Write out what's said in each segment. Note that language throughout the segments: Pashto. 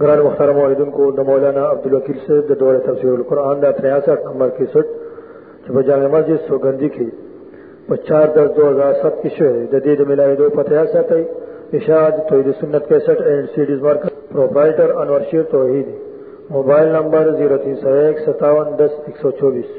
گران مختار موردن کو دا مولانا عبدالوکیل سے دا دور تفسیر القرآن دا تریاسٹھ نمبر کی سٹ چپا جامع مسجد سوگندی کی پچار دس دو ہزار سب کی شعر دا دید ملائی دو پتہ سات ہے اشاعت توحید سنت کیسٹ اینڈ سیڈیز مارکر پروپرائٹر انور شیر توحید موبائل نمبر زیرو تین سو ایک ستاون دس ایک سو چوبیس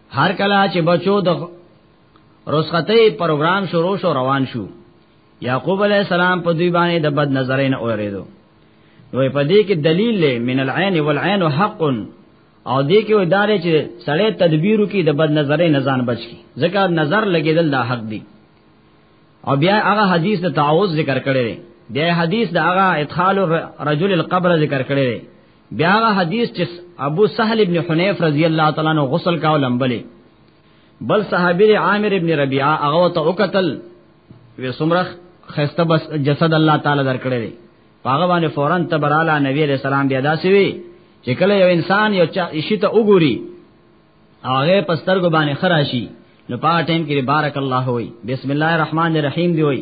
هر کله چې بچو د رسختې پروګرام شروع شو روان شو یعقوب علی السلام په دوی باندې د بد نظرین اوریدو نو په دې کې دلیل له من العين والعين حق او دې کې ادارې چې سړی تدبیرو کې د بد نظرې نزان بچ کی ځکه نظر لګیدل دا حق دی او بیا هغه حدیث د تعوذ ذکر کړی دی بیا حدیث د هغه ادخال الرجل القبر ذکر کړی دی بیا حدیث چې ابو سهل ابن حنیف رضی الله تعالی عنہ غسل کاو لمبلې بل صحابي عامر ابن ربيعه هغه ته وکتل وې سمرخ خسته بس جسد الله تعالی درکړې دی هغه باندې فورن تبراله نبی عليه السلام بیا داسې وی چې کله یو انسان یو چا شي ته وګوري هغه پستر ګو باندې خراشي نو پا ټیم کې بارک الله وي بسم الله الرحمن الرحیم دی وي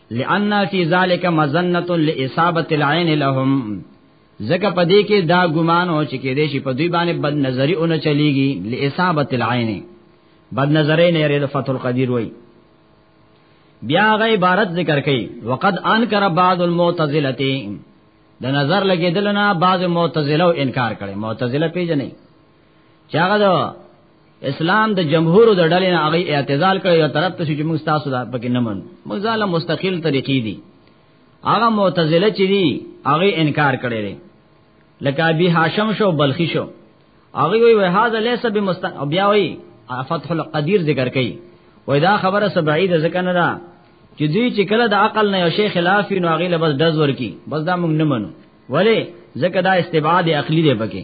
لئن فی ذلک مزنه لاصابه العين لهم زکه پدې کې دا ګمان او چې کې دې شي په دوی باندې بد نظری اون چلیږي لاصابه العين بد نظرې نه لري د فتح القدیر وای بیا غ عبارت ذکر کړي وقد انکر بعض المعتزله د نظر لګیدل نه بعض معتزله انکار کړي معتزله پیژنې چې هغه د اسلام د جمهور د ډلې نه هغه اعتزال کړی یو طرف ته چې موږ تاسو دا پکې نه من موږ ځاله مستقیل طریقې دي هغه معتزله چې دي هغه انکار کړی دی لکه ابي هاشم شو بلخي شو هغه وی وه هاذا ليس بمستن او بیا وی فتح القدير ذکر کړي وای دا خبره سبعید ځکه نه ده چې دوی چې کله د عقل نه یو شی خلاف نو هغه لبس دز ورکی بس دا موږ نه منو ولی ځکه دا استبعاد عقلی دی پکې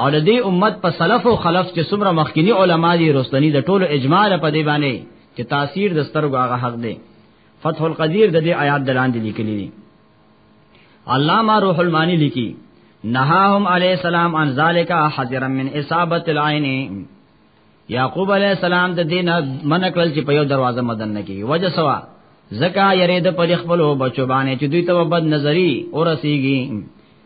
او د دې امت په سلف او خلف چې څومره مخکینی علما دي رستنی د ټولو اجماع په دې باندې چې تاثیر د سترګو هغه حق دی فتح القدیر د دې آیات دلاندې لیکلي دي علامہ روح المانی لیکي نهاهم علی السلام عن ذالک حذرا من اصابه العين یعقوب علی السلام د دین من کړل چې په یو دروازه مدن نه کی وجه سوا زکا یرید په خپل بچو باندې چې دوی ته بد نظری او رسیږي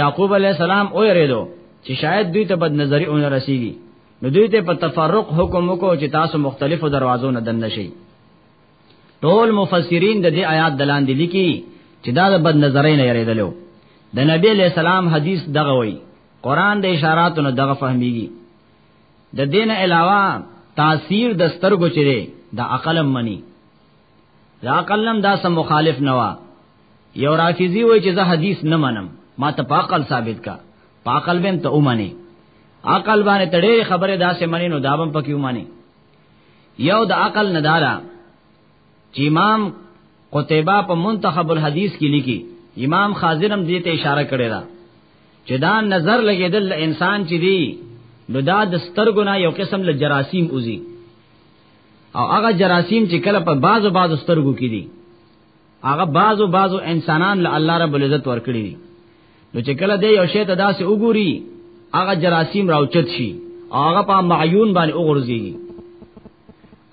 یعقوب علی السلام او یریدو چې شاید دوی ته بد نظری اون رسیږي نو دوی ته په تفرق حکم وکړو چې تاسو مختلفو دروازو نه دن نشئ ټول مفسرین د دې آیات دلان دي لیکي چې دا د بد نظرۍ نه یریدلو د نبی علیہ السلام حدیث دغه وی قران د اشاراتو نه دغه فهميږي د دین علاوه تاثیر د سترګو چره د عقلم منی د عقلم دا سم مخالف نه یو رافیزی وای چې زه حدیث نه منم ما ته پاکل ثابت کا پاکل بهم ته اومنه عقل باندې تړې خبره داسې منی نو دابم پکې اومنه یو د عقل ندارا چې امام قتیبه په منتخب الحدیث کې لیکي امام خازرم دې ته اشاره کړې ده چې دا نظر لګیدل انسان چې دی نو دا د سترګو نه یو قسم له جراثیم اوزي او هغه جراثیم چې کله په بازو بازو سترګو کې دي هغه بعضو بعضو انسانان له الله رب العزت ورکړي دي نو چې کله دی یو شی ته داسې وګوري هغه جراثیم راوچت شي هغه په معیون باندې وګرځي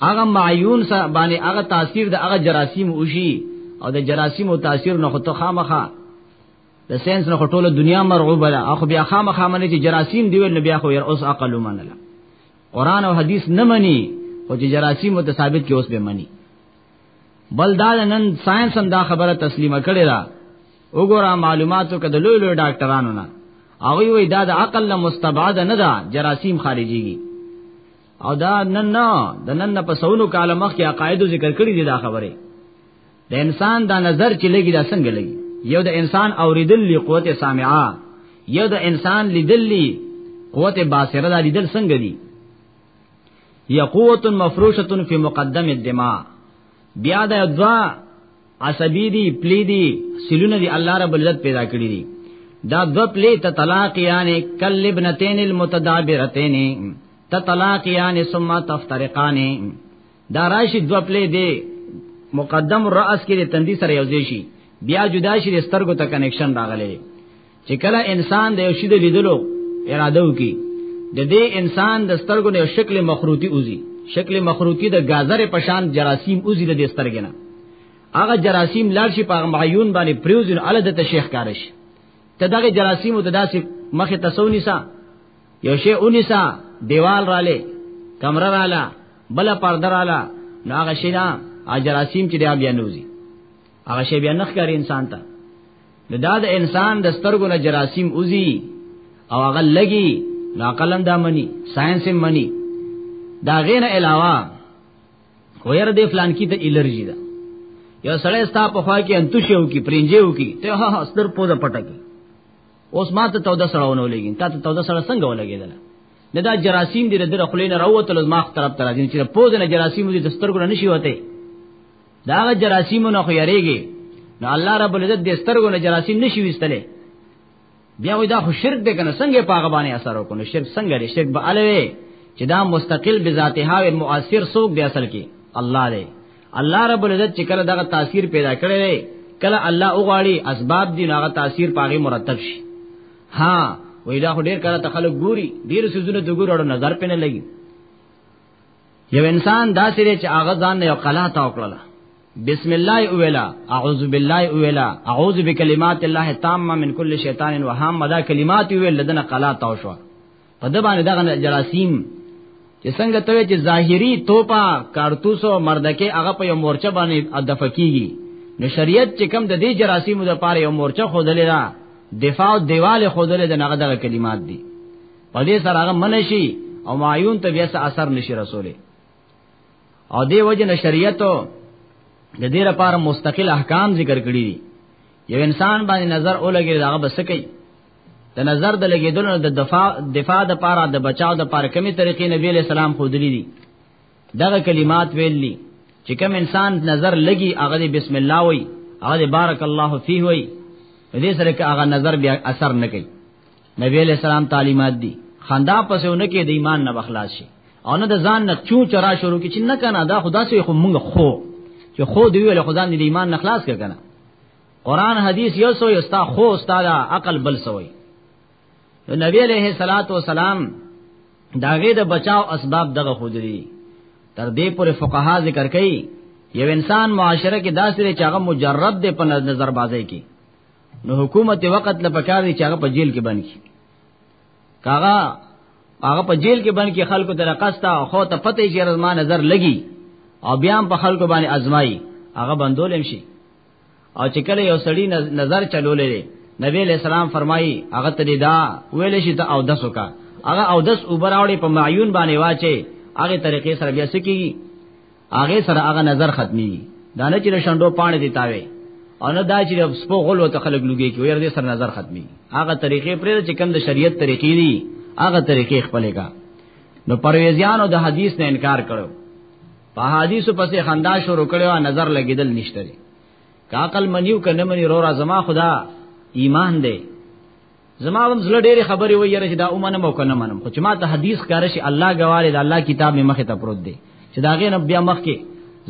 هغه معیون سره باندې هغه تاثیر د هغه جراثیم وشي او د جراثیم او تاثیر نه خو ته خامخه د ساينس نه ټوله دنیا مرعوبه ده اخو بیا خامخا منی چې جراثیم دی ول بیا خو ير اوس عقل ومنله قران او حدیث نه مني او چې جراثیم متثابت کې اوس به مني بل دا نن ساينس هم دا خبره تسلیمه کړې ده وګوره معلوماتو کده لوی لوی ډاکټرانو نه هغه وی دا د عقل نه مستبعد نه ده جراثیم خارجيږي او دا نن نه د نن په سونو کال مخ کې عقاید ذکر کړی دي دا خبره د انسان دا نظر چې لګي دا څنګه لګي یو د انسان اوریدل لی قوت سامعه یو د انسان لیدل لی قوت باصره دا لیدل څنګه دي یقوت مفروشه فی مقدم الدماء بیا د دوا عصبی دی پلی دی سلونه دی الله رب العزت پیدا کړی دی دا دو پلی ته طلاق یعنی کل ابنتین المتدابرتین ته طلاق یعنی ثم تفترقان دا راشی دو پلی دی مقدم راس کې د تندی سره یوځی شي بیا جدا شي د سترګو ته کنیکشن راغلی چې کله انسان د یو شي د لیدلو اراده وکي د دې انسان د سترګو نه شکل مخروطي اوزي شکل مخروطي د گازر په شان جراثیم اوزي د دې سترګې نه هغه جراثیم لار شي په معیون باندې پریوزن ال د تشیخ کارش ته دغه جراثیم ته داسې مخه تسونی سا یو شی اونی سا دیوال رااله کمره رااله بل پرده رااله نو هغه شي نه اجراسیم چې بیا بیا نوځي هغه شی بیا نخ کاری انسان ته نو دا د انسان د سترګو نه جراثیم اوزی او هغه لګي نو عقلم دا منی ساينس هم منی دا غیر علاوه وير دې فلان کی ته الرجی ده یو سړی ستا په خوا کې انتوشیو کې پرنجیو کې ته ها ها ستر پوزه پټکی اوس ما ته توده سره ونه لګین تا ته توده سره څنګه ولګیدل نه دا جراثیم دې در خلینو راوته لز ماخ طرف تر راځي چې پوزه نه جراثیم دې دستر ګره نشي وته دا جراثیم نه خو یریږي نو الله رب العزت دې سترګو نه جراثیم نشي وستلې بیا وای دا خو شرک دی کنه څنګه پاغه باندې اثر وکړو شرک څنګه دی شرک به الوی چې دا مستقل بذاتها او مؤثر سوق دی اصل کې الله دی الله رب العزت چې کله دغه تاثیر پیدا کړی دی کله الله اوغاړي اسباب دی هغه تاثیر پاغه مرتب شي ها وای دا خو ډیر کله تخلق ګوري ډیر سيزونه د ګورو نظر پنه لګي یو انسان داسې دی چې هغه ځان نه یو قلا تا وکړله بسم الله اولا اعوذ بالله اولا اعوذ بکلمات الله التامه من كل شیطان وهام دا کلمات ویل دنه قلا تا شو په د باندې دغه جراثیم چې څنګه ته چې ظاهری توپا کارتوس او مردکه هغه په یو مورچه باندې ادفه کیږي نو شریعت چې کم د دې جراثیم د پاره یو مورچه خودلې ده دفاع او دیواله خودلې ده هغه دغه کلمات دي په دې سره هغه منشي او معیون ته بیا اثر نشي رسولي او دې وجه نه شریعت د دې لپاره مستقل احکام ذکر کړی دي یو انسان باندې نظر اولګي دا بس کوي د نظر د لګیدلو د دفاع دفاع د پاره د بچاو د پاره کمی طریقې نبی له سلام خو دلی دي دغه کلمات ویلي چې کوم انسان نظر لګي هغه بسم الله وای هغه بارک الله فيه وای دې سره که هغه نظر بیا اثر نه کوي نبی علیہ السلام تعلیمات دي خندا پسونه کې د ایمان نه بخلاص شي او نه د ځان نه چون چرا شروع کی چې نه کنه دا خدا سه خو مونږ خو چې خو دی ویل خدا دې ایمان نه خلاص کنه قران حدیث یو سو یستا خو استاد عقل بل سوی نو نبی علیہ الصلات والسلام داغه د بچاو اسباب دغه خودري تر دې پر فقها ذکر کړي یو انسان معاشره کې داسې چې هغه مجرب دی په نظر بازی کې نو حکومت وخت له پکار دی چې هغه په جیل کې بند کی کاغه هغه په جیل کې بند کی خلکو ته رقصتا او خو ته پته چې رضما نظر لګي او بیا په خلکو باندې ازمایي هغه بندول شي او چې کله یو سړی نظر چلولې نبی علیہ السلام فرمایي هغه ته دا ویل شي ته او دسو کا هغه او دس اوبراوړي په معیون باندې واچي هغه طریقې سره بیا سکی هغه سره هغه نظر ختمي دا نه چې شندو پانی دی تاوي او نه دا چې سپو غول او تخلق لګي کې وير دې سر نظر ختمي هغه طریقې پرې چې کم د شریعت طریقې دي هغه طریقې خپلې کا نو پرويزيانو د حدیث نه انکار کړو په حدیثو پسې خندا شروع کړو نظر لګیدل نشته کا عقل منیو کنه منی رو را زما خدا ایمان دی زما هم زړه ډېری خبرې وایي یاره چې دا اومنم او کنه منم خو چې ما ته حدیث کار شي الله غواړي دا الله کتاب می مخه ته پروت دی چې دا غې نه بیا مخ کې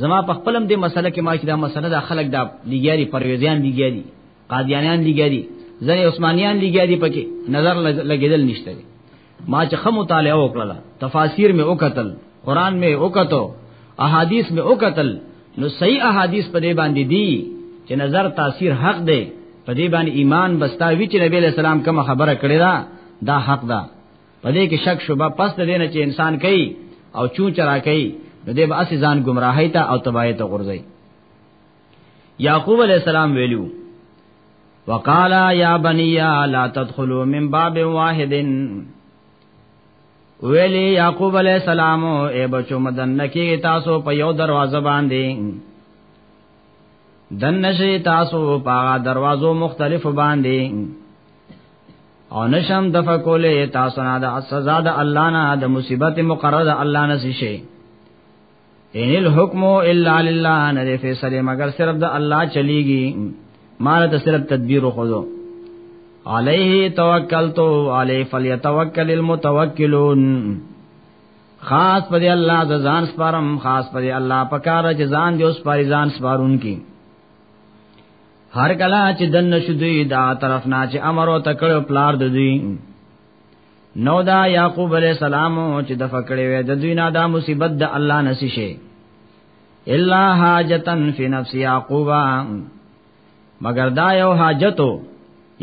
زما په خپلم دې مسله کې ما چې دا مسله دا خلک دا لګیاري پرویزیان لګیاري قادیانیان لګیاري ځنې عثمانیان لګیاري پکې نظر لګیدل نشته ما چې خمو مطالعه وکړه تفاسیر مې وکتل قران مې وکتو احادیث مې وکتل نو صحیح احادیث په دې باندې دي چې نظر تاثیر حق دی په دې باندې ایمان بستا وی چې نبی له سلام کوم خبره کړې ده دا حق ده په دې کې شک شوبه پس د دینه چې انسان کوي او چون چرا کوي نو دې به اسی ځان گمراهی ته او تباہی ته غورځي یعقوب علیہ السلام ویلو وقال یا بنی لا تدخلوا من باب واحد ویلی یعقوب علیہ السلام اے بچو مدن کی تاسو په یو دروازه باندې دن نشی تاسو په دروازو مختلف باندې او نشم د فکولې تاسو نه د سزا د الله نه د مصیبت مقرره الله نه شي ان الحكم الا لله نه دی فیصله مگر صرف د الله چلیږي مال ته صرف تدبیر خو دو علیه توکلت علی فلیتوکل المتوکلون خاص پر الله د ځان سپارم خاص پر الله پکاره چې ځان دی اوس پر ځان سپارون کی هر کله چې دن شدوی دا طرف نه چې امر او تکړه پلار د دوی نو دا یعقوب علی السلام چې د فکړې وې د دوی نه دا مصیبت د الله نسی شي الا حاجتن فی نفس یعقوب مگر دا یو حاجتو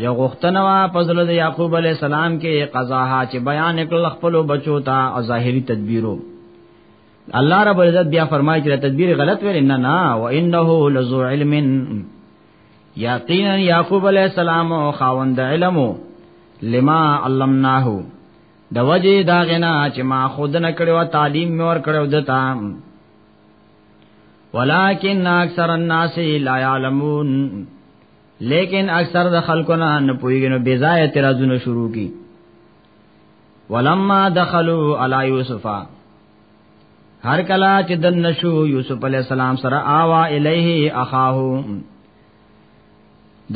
یو غختنه وا پزل د یعقوب علی السلام کې قضا ها چې بیان کړل خپل بچو ته او ظاهری تدبیرو الله رب العزت بیا فرمایي چې تدبیر غلط ویل نه نه و انه لذو علم یقینا یعقوب علیہ السلام خاوند علم لما علمناه د وجه دا غنا چې ما خود نه کړو تعلیم مې ور کړو دتا ولکن اکثر الناس لا يعلمون لیکن اکثر د خلکو نه نه پويږي نو بے ځای اعتراضونه شروع کی ولما دخلوا علی یوسفا هر کلا چې دن نشو یوسف علی السلام سره آوا الیه اخاه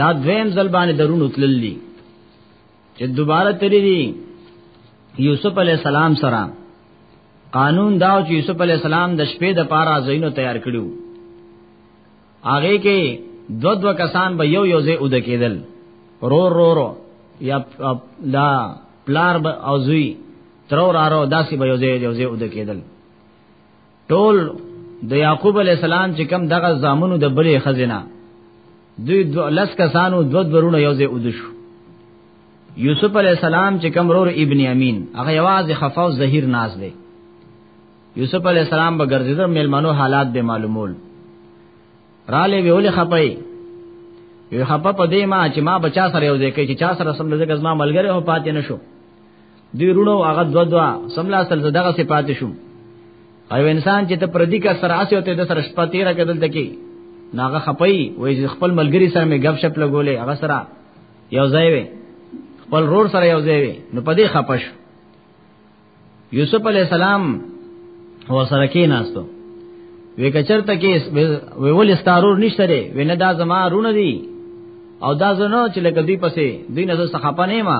دا دویم ځل باندې درون اتللی چې دوباره تری دی یوسف علی السلام سره قانون دا چې یوسف علی السلام د شپې د پاره زینو تیار کړو هغه کې دو دو کسان به یو یو ځای ود کېدل رو رو رو یا دا پلار او زوی ترو رارو داسې به یوځای یوځای ود کېدل ټول د یعقوب علی السلام چې کم دغه زامنو د بلې خزینه دوی دو لس کسانو دو درونه یوځای ود شو یوسف علی السلام چې کم رور ابن امین هغه یوازې خفا او زهیر ناز دی یوسف علی السلام به ګرځیدل ملمنو حالات به معلومول را لې ویول خپای یو خپه په دې ما چې ما بچا سره یو ځای کې چې چا سره سم لږه زما ملګری هو پاتې نشو دی رونو هغه دو دو سملا سل دغه صفات شو او انسان چې ته پردي کا سره اسه ته د سره شپه تیر کدل تکي ناغه خپي وې خپل ملګری سره مې غب شپ لګولې هغه سره یو ځای وې خپل رور سره یو ځای وې نو پدې خپش یوسف علی السلام هو سره کې ناستو وې کچر ته کې وې ول استارور نشته لري وې نه دا زما رونه دي او دا زنه چې لکه دوی پسې دوی نه څه خپه نه ما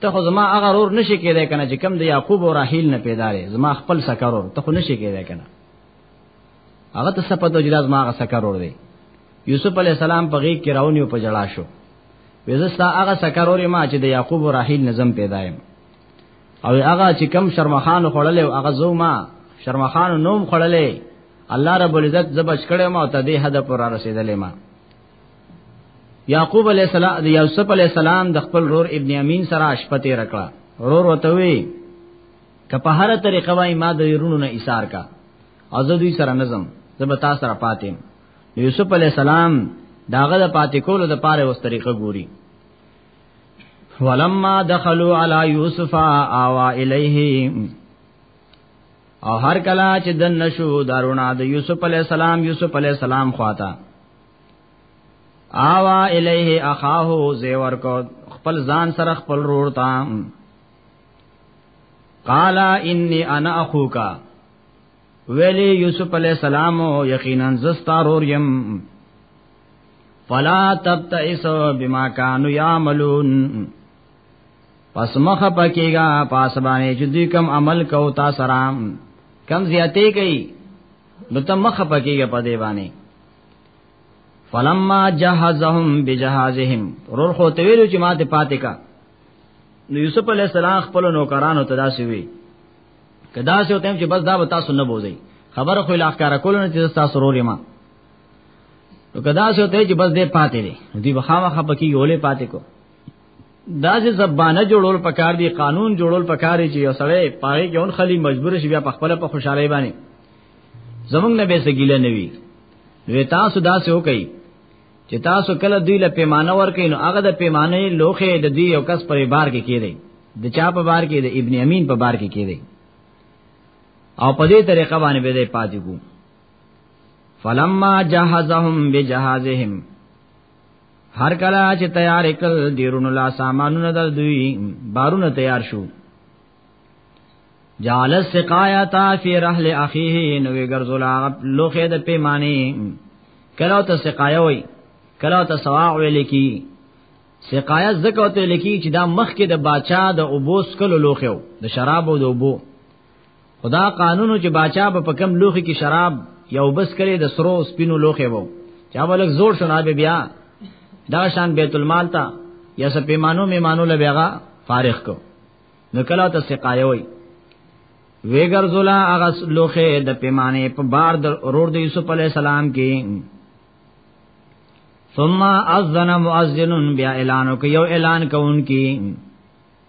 ته خو زما هغه رور نشي کېدای کنه چې کم د یعقوب او راحیل نه پیدا لري زما خپل سکرور ته خو نشي کېدای کنه هغه ته سپد او جلاز ما هغه سکرور دی یوسف علی السلام په غیږ کې راونی او په جلا شو وزستا هغه سکرور ما چې د یعقوب او راحیل نظم پیدا یم او هغه چې کم شرمخان خړلې او هغه زوما شرمخان نوم خړلې الله رب العزت زبش کړه ما ته دې حد پر رسیدلې ما یعقوب علی السلام یوسف علی السلام د خپل رور ابن امین سره شپه تیر کړه رور وته وی که په هر طریقه وای ما د يرونو نه ایثار کا او زه دوی سره نظم زه به تاسو سره پاتې یوسف علی السلام داغه د پاتې کولو د پاره اوس طریقه ګوري ولما دخلوا على يوسف آوا الیه او هر کلا چې د نشو دارونه د یوسف علی السلام یوسف علی السلام خواته آوا الیه اخاه زیور کو خپل ځان سره خپل رور تا قال انی انا اخوک ویلی یوسف علی السلام یقینا زستا رور یم فلا تبتئس بما كانوا يعملون پس مخ پکېګا پاسبانې چې دوی کم عمل کو تا سلام کم زیاتې کوي نو ته مخه پکېږه په دی باندې فلما جهزهم بجهازهم رور خو ته ویلو چې ما ته پاتې کا نو یوسف علی السلام خپل نوکرانو ته داسې وی کدا سه وتم چې بس دا به تاسو نه بوزي خبر خو لا ښکارا کول نه چې تاسو رور ما نو کدا سه وتم چې بس دې پاتې دي دوی بخامه خپکی یولې پاتې کو دا چې زبانه جوړول پکار دي قانون جوړول پکار دي چې یو سړی پاره کې اون خلی مجبور شي بیا په خپل په خوشاله باندې زمونږ نه به سګیله نوي نو تاسو دا څه وکي چې تاسو کله دوی له پیمانه ورکې نو هغه د پیمانه لوخه د دوی یو کس پر بار کې کېږي د چا په بار کې د ابن امین په بار کې کېږي او په دې طریقه باندې به دې پاتې کو فلما جهزهم بجهازهم هر کله چې تیار کړ دیرونو لا سامانونه د دوی بارونه تیار شو جعل السقایتا فی رحل اخیه نو ګرځول هغه لوخه د پیمانه کله ته سقایا وای کله ته سواع ویل کی سقایا زکه ته لکی چې دا مخ کې د باچا د اوبوس کلو لوخه د شراب او د اوبو خدا قانونو چې باچا به په کم لوخي کې شراب یو بس کړي د سرو سپینو لوخي وو چا ولک زور شنا به بیا دا شان بیت المال تا یا سه پیمانو میمانو له بیغا فارغ کو نو کلا ته سقایه وای ویګر زولا هغه لوخه د پیمانه په بار د رور د یوسف علی السلام کې ثم اذن مؤذن بیا اعلان کو یو اعلان کوونکی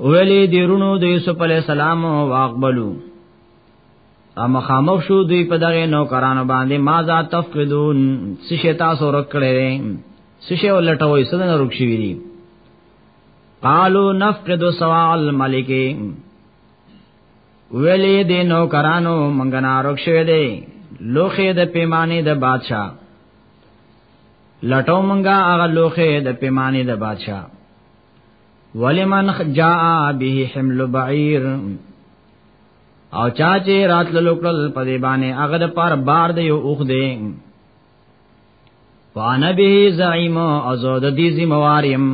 ویلې دیرونو د یوسف علی السلام واقبلو ام خامخ شو دوی په دغه نوکرانو باندې ما ذا تفقدون سشه تاسو رکړې سشه ولټوي سدن رکشي وی دي قالو نفقد سوا الملک ویلې د نوکرانو منګنا رکشوي دي لوخه د پیمانه د بادشاہ لټو منګه هغه لوخه د پیمانه د بادشاہ ولمن جاء به حمل بعیر او چا چې رات لوکړل په دی باندې هغه د پار بار دی او اوخ دی وانا به زعیم او زود دی زمواریم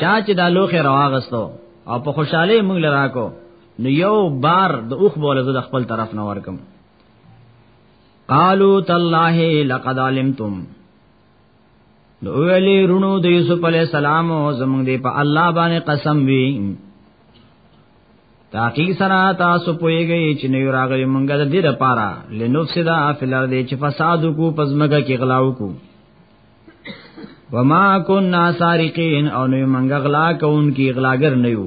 چا چې د لوخه راغستو او په خوشاله موږ لراکو نو یو بار د اوخ بوله د خپل طرف نه ورکم قالو تالله لقد علمتم نو ویلی رونو د یوسف علی السلام او زمونږ دی په الله باندې قسم وی تاقی سرا تاسو پویږئ چې نو راغلی مونږه د دې لپاره لنفسدا فلر دې چې فساد کو پزمګه کې غلاو کو وما كنا سارقين او نو مونږه غلا کوونکی غلاګر نه یو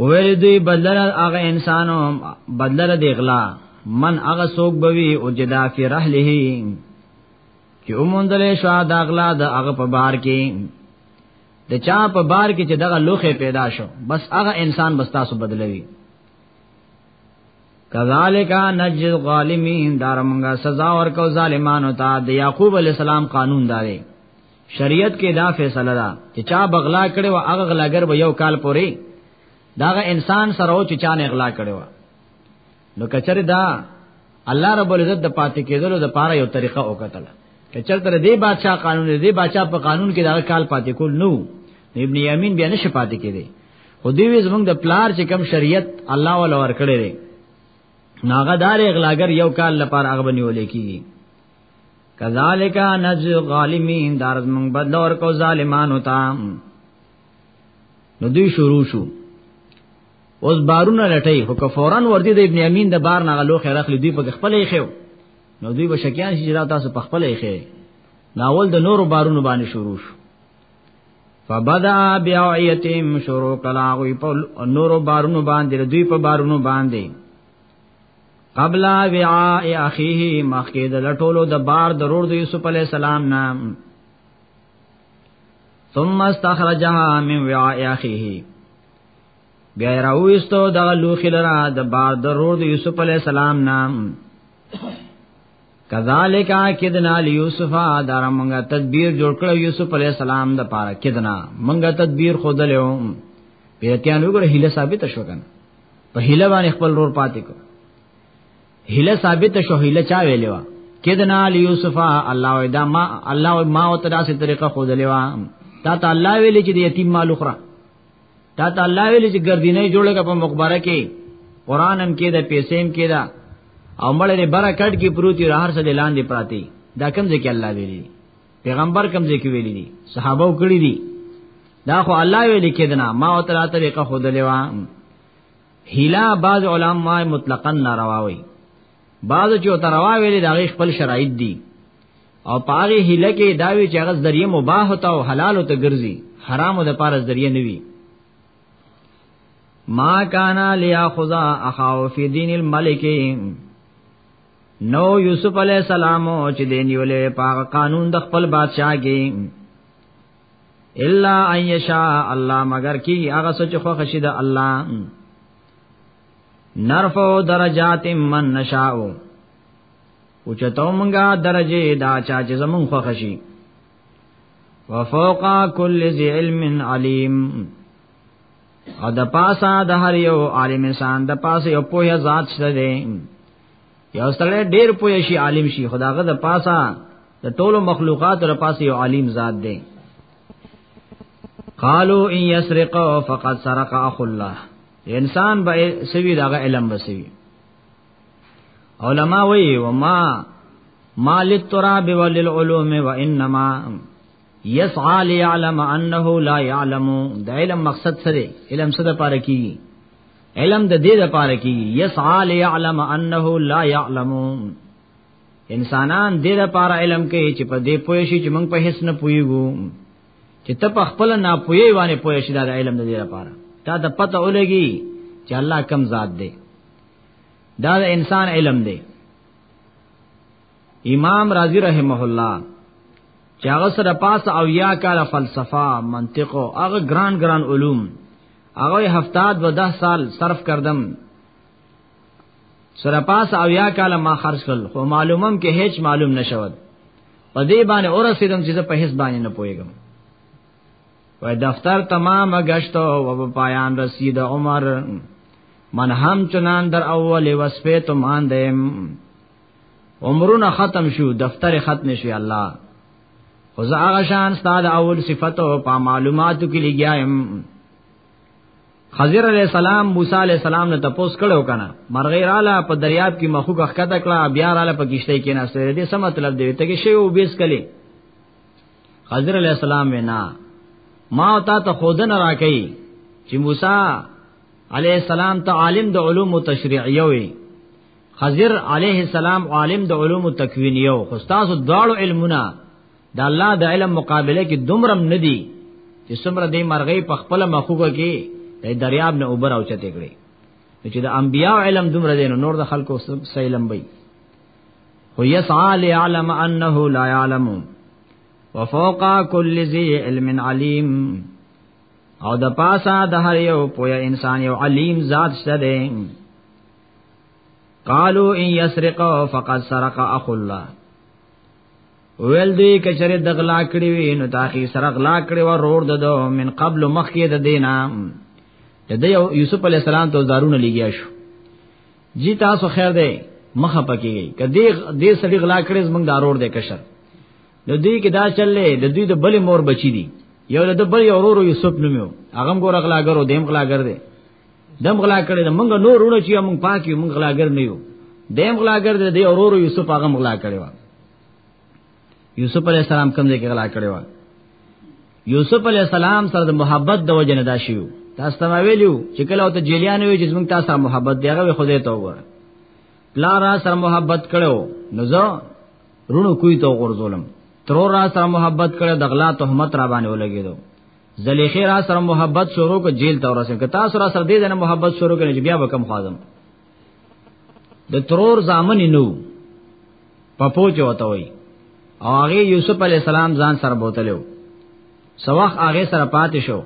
ویل دوی بدلر هغه انسانو بدلر دی غلا من هغه سوق بوي او جدا فی رحله چې اومندلې شو دا غلا د هغه په بار کې د چا په بار کې چې دغه لوخه پیدا شو بس هغه انسان بس تاسو بدلوي کذالک نجز الظالمین دارمغه سزا ورکو ظالمانو ته د یعقوب علی السلام قانون داري شریعت کې دا فیصله ده چې چا بغلا کړي او هغه غلاګر به یو کال پوري داغه انسان سره او چې چا نه اغلا کړي و نو کچره دا الله رب العزت د پاتې کېدلو د پاره یو طریقه وکړه کچره تر دې بادشاہ قانون دې بادشاہ په قانون کې دا کال پاتې کول نو ابن یمین بیا نشه پاتې کېدی خو دې وې زمونږ د پلار چې کم شریعت الله ولا ور کړی دی ناغه دار اغلاګر یو کال لپاره هغه بنیول کیږي کذالک نجز الظالمین دارز من بدلور کو ظالمانو تا نو دوی شروع شو اوس بارونه لټي خو که فورا وردی د ابن امین د بار نه غلو خیر اخلي دوی په خپل یې خو نو دوی به شکیان شي چې تاسو په خپل یې خې ناول د نورو بارونو باندې شروع شو فبدا بیاعیتهم شروع کلاغوی په نورو بارونو باندې دوی په بارونو باندې قبل وعاء اخیه مخکې د لټولو د بار ضرور د یوسف علی السلام نام ثم استخرجها من وعاء اخیه بیا راوېستو د لوخي لرا د بار ضرور د یوسف علی السلام نام کذالک کدنا لیوسف دار منګه تدبیر جوړ کړ یوسف علی السلام د پاره کدنا منګه تدبیر خود له پیرتیانو ګره هله ثابت شو کنه په هله باندې خپل رور پاتې کو هله ثابت شو هله چا ویلې وا کدنا لیوسف الله ودا ما الله ما او تدا سي طریقه خو دلې وا تا ته الله ویلې چې د یتیم مال اخرى تا ته الله ویلې چې ګردینه جوړه په مقبره کې قران هم کې د پیسې هم کې دا او مړې برکت کې پروتي رهر سره لاندې پراتی دا کوم ځکه الله ویلې پیغمبر کوم ځای کې ویلي دي صحابه وکړي دي دا خو الله ویلي کېدنه ما او تر طریقه خود لیوا هیلا بعض علما مطلقاً ناروا وي بعض چې او تروا ویلي دا غي خپل شرایط دي او پاره هیله کې داوی چې هغه ذریعہ مباح او حلال او ته ګرځي حرام او د پاره ذریعہ نه وي ما کانا لیا خدا اخاو فی دین الملک نو یوسف علی السلام چې دی نیولې په قانون د خپل بادشاہ کې الا ایشا الله مگر کی هغه سوچ خو خشید الله نرفو درجات من نشاء او چتو مونږه درجه دا چا چې زمون خو خشي وفوق كل ذي علم عليم او د پاسا د هر یو عالم انسان د پاسه یو په ذات شته یو سره ډیر پوه شي عالم شي خداغه د پاسا د ټولو مخلوقات را پاسه یو عالم ذات دی قالو ان یسرق فقد سرق اخ الله انسان به سوي دغه علم بسوي علما وی و ما مال التراب وللعلوم وانما يسعى ليعلم انه لا يعلم دا علم مقصد سره علم سره پاره کیږي علم د دې لپاره کې یسعا ليعلم انه لا يعلم انسانان دې لپاره علم کې چې په دې پوه شي چې موږ په هیڅ نه پويګو چې ته په خپل نه پوي باندې پوه شي دا علم د دې لپاره تا ته پته ولګي چې الله کم ذات دی دا د انسان علم دی امام رازی رحمه الله چې هغه سره پاس او یا کاله فلسفه منطق او هغه ګران ګران علوم هغه هفتاد و ده سال صرف کردم سره پاس او یا کال ما خرج کړل خو معلومم کې هیڅ معلوم نشود په دې باندې اور رسیدم چې په هیڅ باندې نه پويګم و دفتر تمام گشت و پایان رسید عمر من هم چنان در اول وصفه تو مان دیم عمرونه ختم شو دفتر ختم شو الله او زه هغه شان ستاد اول صفته په معلوماتو کې لګیایم خضر علیہ السلام موسی علیہ السلام نه تپوس کړو کنه مرغی رااله په دریاب کې مخو غخته کړه بیا رااله په کشته کې نه سره دې څه مطلب دی ته کې شی او بیس کلی خضر علیہ السلام وینا ما او تا ته خودن راکې چې موسی علیہ السلام ته عالم د علوم تشریعیه وي خضر علیه السلام عالم د علوم تکوینیو خو تاسو دواړو علمونه د الله د علم مقابله کې دومرم ندي چې څومره د مرغۍ په خپل مخوګه کې د دریاب نه اوبر او چته کړي چې د انبیاء علم دومره دین نور د خلکو سیلم وي هو یسعى ليعلم انه لا يعلم وفوق كل ذي علم عليم او د پاسا د هر یو پویا انسان یو علیم ذات شته قالو ان يسرق فقد سرق اخو الله ویل دی کچره د غلا کړی وی نو تاخی سره غلا کړی و رور ددو من قبل مخکې د دینا د دی یوسف علی السلام ته زارونه لګیا شو جی تاسو خیر دی مخه پکېږي کدی دې سړي غلا کړی زمنګ دارور دی کشر نو دی کې دا چللې د دوی د بل مور بچی دی یو د بل یو ورور یوسف نومو هغه ګور غلاګرو دیم غلاګر دی دم غلا کړی دا مونږ نور ورونه چې مونږ پاک یو مونږ غلاګر نه یو دیم غلاګر دی دی اورور یوسف هغه غلا کړی و یوسف علی السلام کوم ځای کې غلا کړی و یوسف علی السلام سره د محبت د وجنه دا شیو تاسو ته ویلو چې کله او ته جیلیان وی چې مونږ تاسو سره محبت دی هغه خدای ته وره پلا را سره محبت کړو نو زه رونو کوی ته ورزولم ترور را سره محبت کړو د غلا تهمت را باندې ولګیدو زلیخی را سره محبت شروع کو جیل ته ورسم که تاسو را سره دې نه محبت شروع کړي بیا به کم خادم د ترور زامن نو پپو چوته وي او هغه یوسف علی السلام ځان سره بوتلو سواخ هغه سره پاتې شو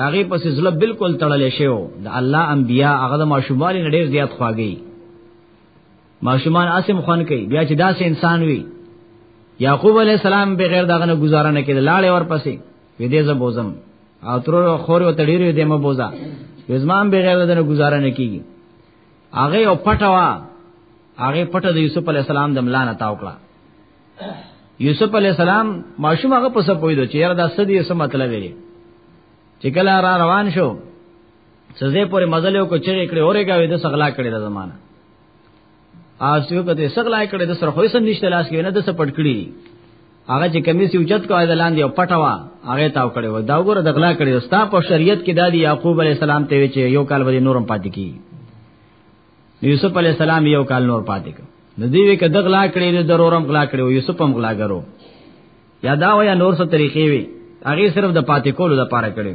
داغه پس زله بالکل تړلې شو د الله انبیا هغه د ماشوموالي نډیر زیات خواږي ماشومان اسم خون کوي بیا چې داسې انسان وي یعقوب علی السلام بغیر دغه نه گزاره نه کړي لاړې ور پسې وې دې زه بوزم او تر خور او تړيرې دې مو بوزا وزمام بغیر دغه نه گزاره نه کیږي هغه او پټوا هغه پټه د یوسف علی السلام د ملانه تاو کړه یوسف علی السلام ماشوم هغه پسه پویدو چې یاره دا سدي څه مطلب لري چې کله را روان شو سزه پورې مزل یو کو چرې کړې اورې گاوې د سغلا کړې د زمانہ آسیو کته سغلا کړي د سر خوې سن نشته لاس کې نه د سپټ کړي هغه چې کمیس یو چت کوه د لاندې او پټوا هغه تاو کړي و دا وګوره د غلا کړي ستا په شریعت کې د یعقوب علی السلام ته وی چې یو کال باندې نورم پاتې کی یوسف علی السلام یو کال نور پاتې کی د دې وی کې د غلا کړي د ضرورم غلا کړي او یوسف هم غلا ګرو یا دا ویا نور څه طریقې وی هغه صرف د پاتې کولو لپاره کړي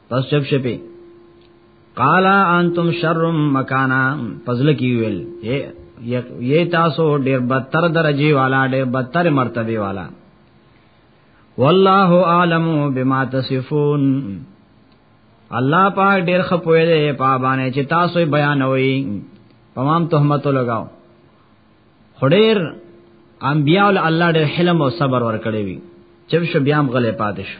پس چپ شپه قالا انتم شر مکانا پزل کی ویل یہ تاسو ډیر بدتر درجی والا ډیر بدتر مرتبه والا والله عالم بما تصفون الله پاک ډیر خپوی دی په باندې چې تاسو بیانوي تمام تهمت لگاو خډیر انبیاء الله ډیر حلم او صبر ورکړي وي چې شو بیا هم غلې پاتې شو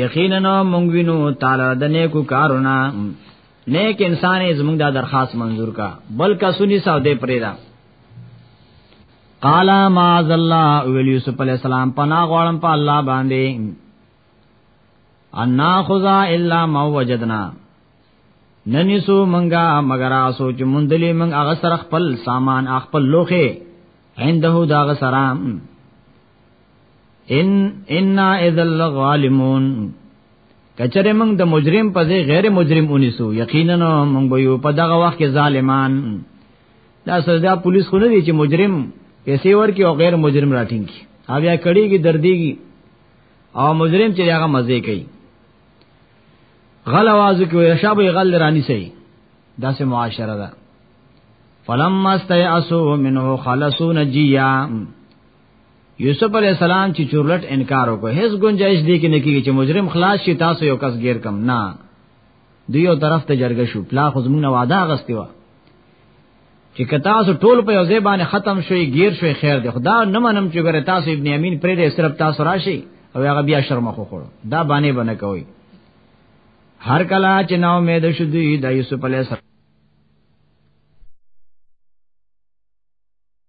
یقینا مونږ وینو تعالی د نیکو کارونه نیک انسان زمونږ دا درخواست منظور کا بلکې سنی ساو دې پرېدا قال معاذ الله ویل یوسف علی السلام پنا غوړم په الله باندې ان خذا الا ما وجدنا ننیسو منګه مگر اسو چې مندلې منګ هغه سره خپل سامان خپل لوخه عنده دا غسرام ان ان اذا لغالمون کچره موږ د مجرم په ځای غیر مجرم ونیسو یقینا موږ به یو په دغه وخت کې ظالمان دا سزا پولیس خو نه دی چې مجرم پیسې ورکي او غیر مجرم راټینګي او بیا کړيږي درديږي او مجرم چې هغه مزه کوي غل आवाज کوي شب غل رانی سي دا سه معاشره ده فلم مستيئسوا منه خلصوا نجيا یوسف علی السلام چې چورلټ انکار وکړ هیڅ گنجائش دی کې نه کیږي چې مجرم خلاص شي تاسو یو کس غیر کم نه دی یو طرف ته جرګه شو پلا خو زمونږ وعده غستې و چې کتا سو ټول په یوځې باندې ختم شوي غیر شوي خیر دی خدا نه منم چې ګره تاسو ابن امین پرې دې صرف تاسو راشي او هغه بیا شرم خو خور دا باندې باندې کوي هر کلا چې نو امید شو دی د یوسف علی السلام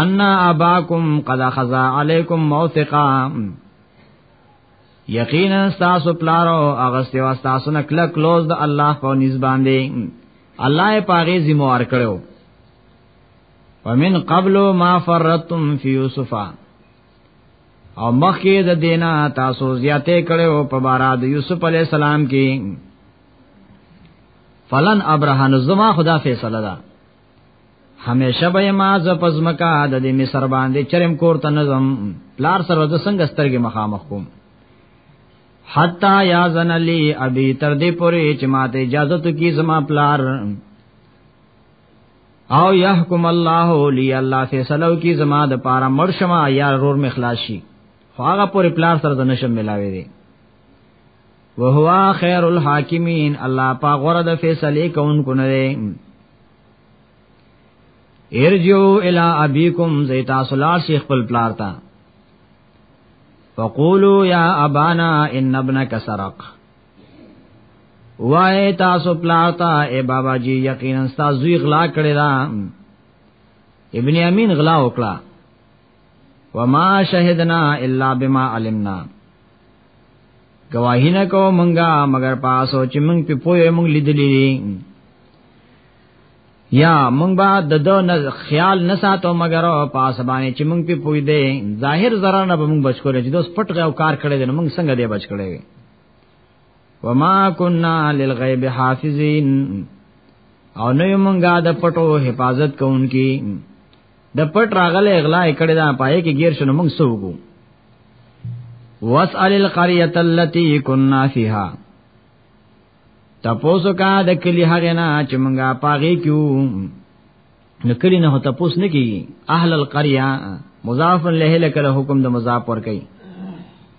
ان اباکم قد خذا علیکم موثقا یقینا تاسو پلارو هغه سیوا تاسو نه کله کلوز د الله په نس باندې الله یې پاغه ذمہ وار کړو ومن قبل ما فرتم فی یوسف او مخکې د دینا تاسو زیاتې کړو په باراد یوسف علی السلام کې فلن ابرهن زما خدا فیصله ده همیشه به ما ز پزمکا د دې مصر باندې چرم کور ته نظم پلار سره د څنګه سترګې مخامخ کوم حتا یا زن لی ابي تر دې پورې چې ماته اجازه تو کی زما پلار او يحكم الله لي الله فیصلو کی زما د پاره مرشما یا رور مخلاشي خو هغه پورې پلار سره د نشم ملاوي دي وهو خیر الحاکمین الله پاک غره د فیصله کوونکو نه دی ارجو الی ابیکم زیتا سلار شیخ خپل پلار تا فقولو یا ابانا ان ابنک سرق وای تاسو پلار تا اے بابا جی یقینا تاسو زوی غلا کړی دا ابن امین غلا وکړه وما شهدنا الا بما علمنا گواہی نه کو منګه مگر پاسو چې منګ په پوهه منګ لیدلې یا منګ با د دو خیال نه ساتو مگر پاس باندې چې منګ په پوهه دې ظاهر زرا نه منګ بچ کولې چې دوس پټ غو کار کړې دې منګ څنګه دې بچ کړې وما كنا للغيب حافظين او نه منګه د پټو حفاظت کوونکی د پټ راغله اغلا کړي دا پای کې غیر شنو موږ سوګو واسال القريه التي كنا فيها تپوسو کا د کلی هغه نه چې موږ پاغي کیو نو کلی نه تپوس نه کی اهل القريه مضاف له لک له حکم د مضاف ور کوي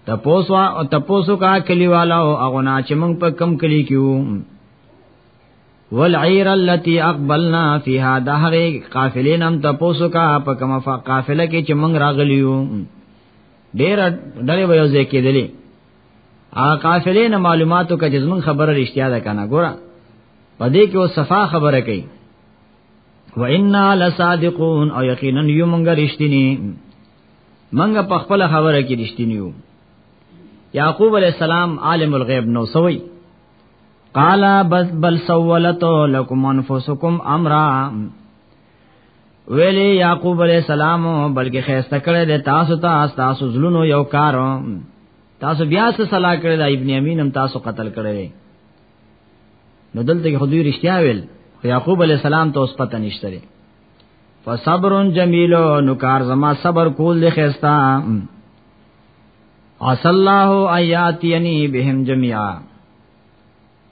تپوسو او تپوسو کا کلی والا او هغه نه چې موږ په کم کلی کیو والعير التي اقبلنا فيها دا هغه قافلې نام تاسو کا په کومه قافله کې چې موږ راغلیو ډېر ډېر ویو ځکه دلی ا قافلې نه معلوماتو کا جزمن خبره رښتیا ده کنه ګوره پدې کې او صفا خبره کوي و انا لصادقون او یقینا یو مونږ رښتینی مونږ په خپل خبره کې رښتینی یو یعقوب علی السلام عالم الغیب نو سوی قال بس بل سولت لكم انفسكم امرا ویلی یعقوب علیہ السلام بلکې خیسته کړی د تاسو ته تا تاسو زلونو یو کار تاسو بیا څه صلاح کړی د ابن امین هم تاسو قتل کړی نو دلته کې خدای رښتیا ویل یعقوب علیہ السلام ته اوس پته نشته فصبر جمیل نو کار زما صبر کول دی خیسته اس الله ایاتینی بهم جميعا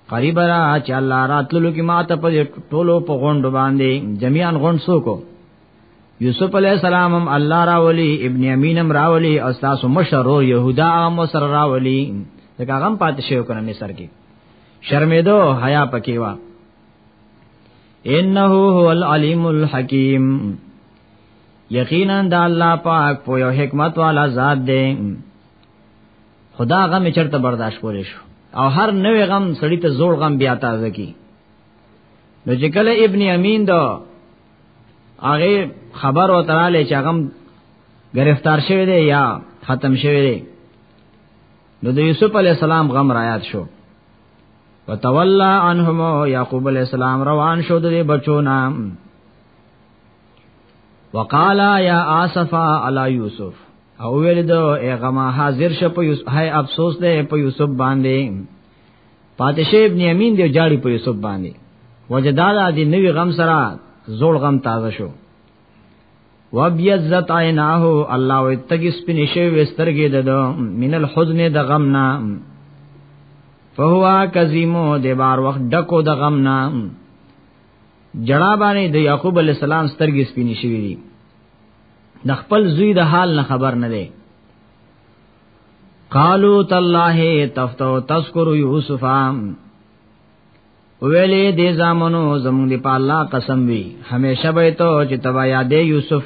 قریب را چې الله راتللو کې ماته په ټولو په غوند باندې جميعا غوند سو کو یوسف علی السلام هم الله راولی ابن امینم راولی او تاسو مشرو یهودا هم سر راولی ځکه هغه پات شو کنه مصر کې شرمېدو حیا پکې وا انه هو العلیم الحکیم یقینا د الله پاک په یو حکمت والا ذات دی خدا غم چرته برداشت کولې شو او هر نوې غم سړی ته زوړ غم بیا تازه کی نو چې کله ابن امین دا هغه خبر او تراله چې غم گرفتار شوی دی یا ختم شوی دی نو د یوسف علی السلام غم رایات شو وتولى عنهم یعقوب علی السلام روان شو د بچو نام وقالا یا آصفا علی یوسف او ویل دو ای غما حاضر شه په یوسف هاي افسوس ده په یوسف باندې پادشه ابن امین دی جاړي په یوسف باندې وجدادا دی نوی غم سره زوړ غم تازه شو وبیزت عیناه الله وتګی سپین شوی وسترګې د من الحزن د غم نه فهو کظیمو د بار وخت ډکو د غم نه جړا باندې د یعقوب علی السلام سترګې سپینې شوې دي د خپل زوی د حال نه خبر نه دی قالو تالله تفتو تذکر یوسف ویلې دې زامنو زموږ دی په الله قسم وی همیشه به ته چې تبا یادې یوسف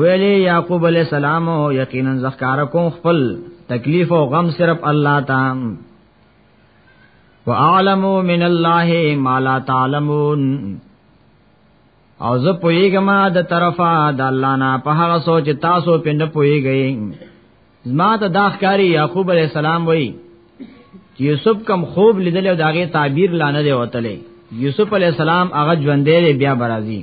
ویلی یعقوب علیہ السلام یقینا زخکار کوم خپل تکلیف او غم صرف الله تعالی واعلم من الله ما لا تعلمون او زه پویګم د طرفا د الله نه په هغه سوچ تاسو پند پویګی زما ته داخکاری یعقوب علیہ السلام وای چې یوسف کم خوب لیدل او داغه تعبیر لانه دی وتلی یوسف علیہ السلام هغه ژوندې بیا برازي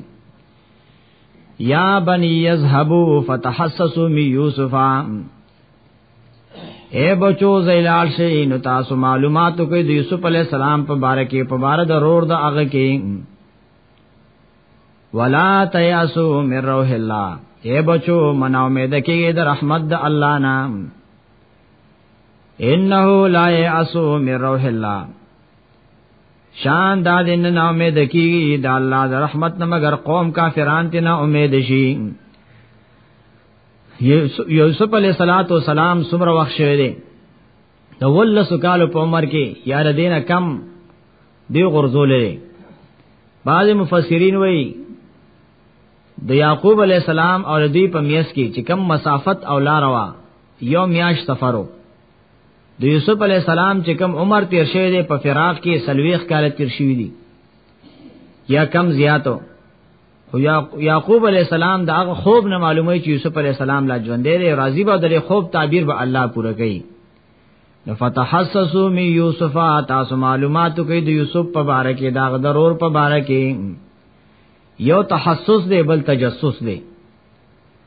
یا بنی یذهبوا فتحسسوا من یوسف اے بچو زیلال شي نو تاسو معلوماتو کې د یوسف علی السلام په باره کې په باره د رور د هغه کې ولا تیاسو من روح الله اے بچو من امید کې د رحمت د الله نام انه لا یاسو من روح الله شان دا دین نه امید کیږي دا الله د رحمت نه مگر قوم کافران ته نه امید شي یوسف علیہ الصلات والسلام سمر وخت شوی دی د ولس کال په عمر کې یار دینه کم دی غرزولې بعض مفسرین وایي د یعقوب علی السلام او د دې په میاس کې چې کم مسافت او لار وا یو میاش سفرو د یوسف علی السلام چې کم عمر تیر شوی دی په فراق کې سلويخ کال تیر شوی دی یا کم زیاتو خو یعقوب علی السلام دا خوب نه معلومه چې یوسف علی السلام لا ژوند دی راضی به د خوب تعبیر به الله پوره کوي نو فتحسسو می یوسف تاسو معلوماتو کې د یوسف په باره کې دا غدرور په باره کې یو تحسس دی بل تجسس دی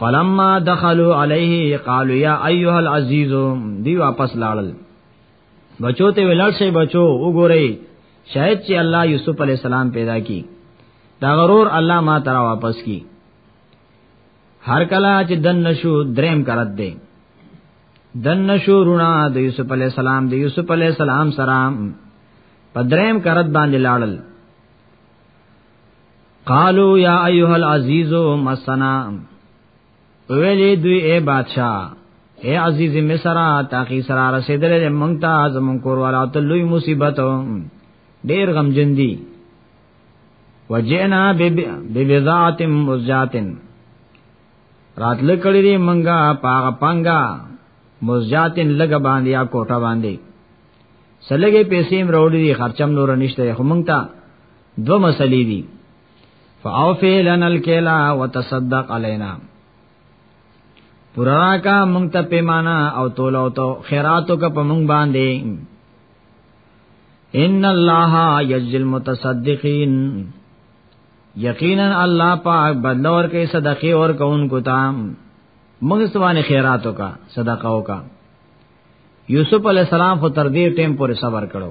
فلما دخلوا عليه قالوا يا ايها العزيز دی واپس لاړل بچو ته ولړ شي بچو وګورئ شاید چې الله یوسف علی السلام پیدا کی دا غرور الله ما ترا واپس کی هر کله چې دن نشو دریم کرت دی دن نشو رونا د یوسف علی السلام د یوسف علی السلام سره په دریم کرت باندې لاړل قالو یا ایها العزیز مسنا ویلی دوی اے بادشاہ اے عزیز مصر تاخی سرا رسیدلې مونږ ته زمون کور والا ته لوی مصیبت ډیر غم جن دی وجئنا ببذات مزجاتن راتل کړي دي منګه پاغه پنګا مزجاتن لګ باندې یا کوټه باندې سلګې پیسې مروړي دي خرچم نور نشته خو مونږ ته دو مسلې دي فاوفی لنا الکیلا وتصدق علینا پورا کا مونږ ته پیمانه او تول او تو خیراتو کا په مونږ باندې ان الله یجزی المتصدقین یقینا الله پاک بدل اور کې صدقه اور کوونکو ته مونږ سوانه خیراتو کا صدقه او کا یوسف علی السلام خو تر دې ټیم پورې صبر کړو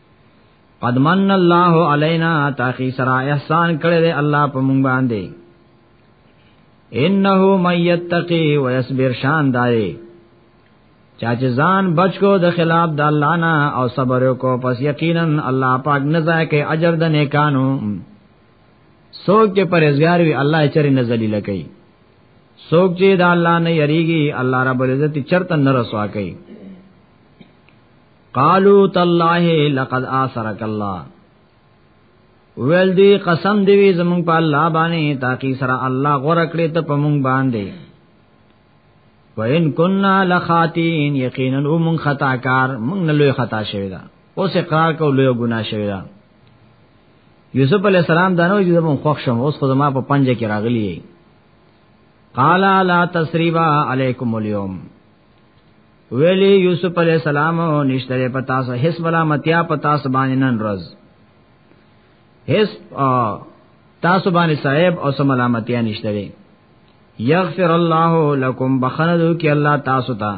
قد من الله علينا تاخي سرا احسان کړی دی الله په مونږ باندې انه من يتقي ويصبر شان دای چا چې ځان بچ کو د خلاف د الله نه او صبر کو پس یقینا الله پاک نه ځای کې اجر د نیکانو سوک چې پرهیزګار وي الله چرې نه ذلیل کوي سوک چې د الله نه یریږي الله رب العزت چرته نه رسوا کوي قالو تالله لقد آثرك الله ویل دی قسم دی وی زمون په الله باندې تاکي سره الله غره کړی ته په مونږ باندې وین کنا لخاتین یقینا مون خطا کار مونږ نه لوی خطا شوی دا اوس اقرار کو لوی ګناه شوی دا یوسف علی السلام دا نو چې زمون خوښ شم اوس خو زما په پنجه کې راغلی قال لا تسریبا علیکم اليوم ویلی یوسف علی السلام نشتره پتا سه هیڅ ملامتیا پتا سه باندې نن روز هیڅ تاسو باندې صاحب او سم ملامتیا نشتره یغفر الله لكم بخنه کی الله تاسو ته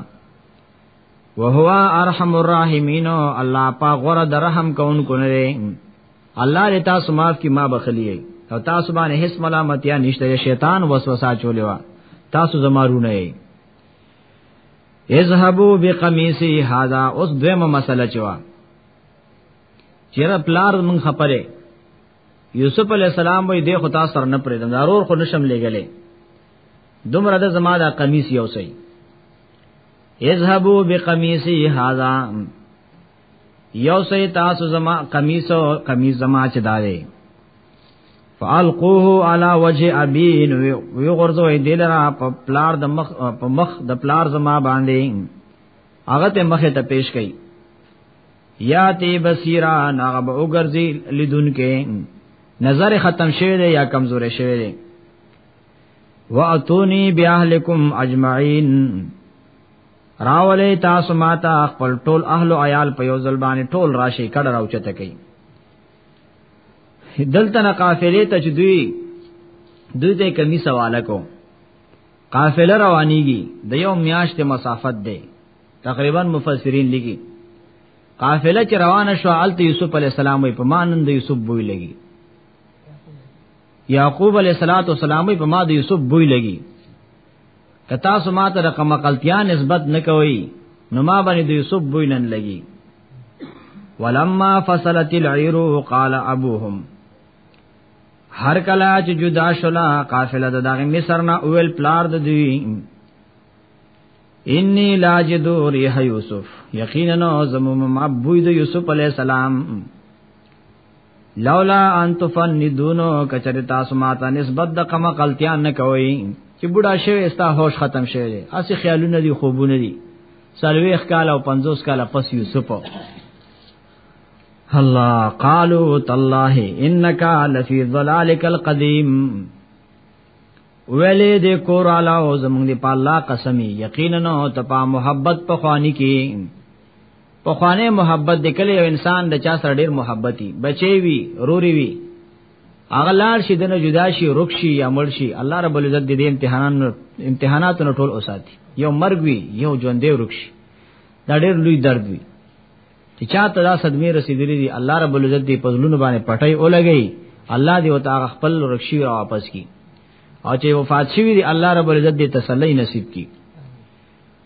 وهو ارحم الراحمین الله پا غره د رحم کوونکو نه دی الله دې تاسو معاف کی ما بخلی او تاسو باندې هیڅ ملامتیا نشته شیطان وسوسه چولې وا تاسو زمارونه یې اذهبوا بقميصي هذا اوس دویمه مسله چوا چیرې پلار مون خپره یوسف علی السلام وې د خدا سره نه پرې ضرور خو نشم لګلې دومره د زما د قمیص یو سي اذهبوا بقميصي هذا یو سه تاسو زما قمیص او قمیص زما چې داري فالقوه علی وجه ابین وی غرزو دی لرا په پلار د مخ په مخ د پلار زما باندې هغه ته مخه ته پیش کړي یا تی بصیرا ناغه به وګرځي لیدون کې نظر ختم شوی دی یا کمزور شوی دی واتونی بیاهلکم اجمعین راولې تاسو ماته خپل ټول اهل او عیال په یو ځل باندې ټول راشي کډه راوچته کوي دلته نه قافلې ته چې دوی دوی ته کمی سواله کو قافله روانيږي د یو میاشت مسافت دی تقریبا مفسرین لګي قافله چې روانه شو آلته یوسف علی السلام په مانند یوسف بوی لګي یعقوب علیہ الصلوۃ والسلام په ما د یوسف بوی لګي که تاسو ما ته رقم قلتیا نسبت نکوي نو ما باندې د یوسف بوی نن لګي ولما فصلت العير قال ابوهم هر کلا چې جدا شولا قافله د دغه مصر نه اول پلار د دی انی لاجدو ریح یوسف یقینا زمم مبوی د یوسف علی السلام لولا ان تفندونو کچری تاسو ماته نسبت د قمه قلتیا نه کوي چې بوډا شوی استا هوش ختم شوی دی اسی خیالونه دي خوبونه دي سلويخ کال او 50 کال پس یوسف الله قالو تالله انك لفي ضلالك القديم ویلې د کور علاوه زمونږ دی په الله قسمی یقینا ته په محبت په خوانی کې په خوانه محبت د کله یو انسان د چا سره ډیر محبتي بچي وي روري وي هغه لار شي دنه جدا شي رکشي یا مړ شي الله رب العزت دې امتحانان امتحاناتو ټول اوساتي یو مرګ وي یو ژوند دی رکشي دا ډیر لوی درد وي چې چا ته دا صدمه رسیدلې دي الله رب العزت دې پزلون باندې پټي او لګي الله دې وتعالى خپل رکشي را واپس کی او چې وفات شي دي الله رب العزت دې تسلی نصیب کی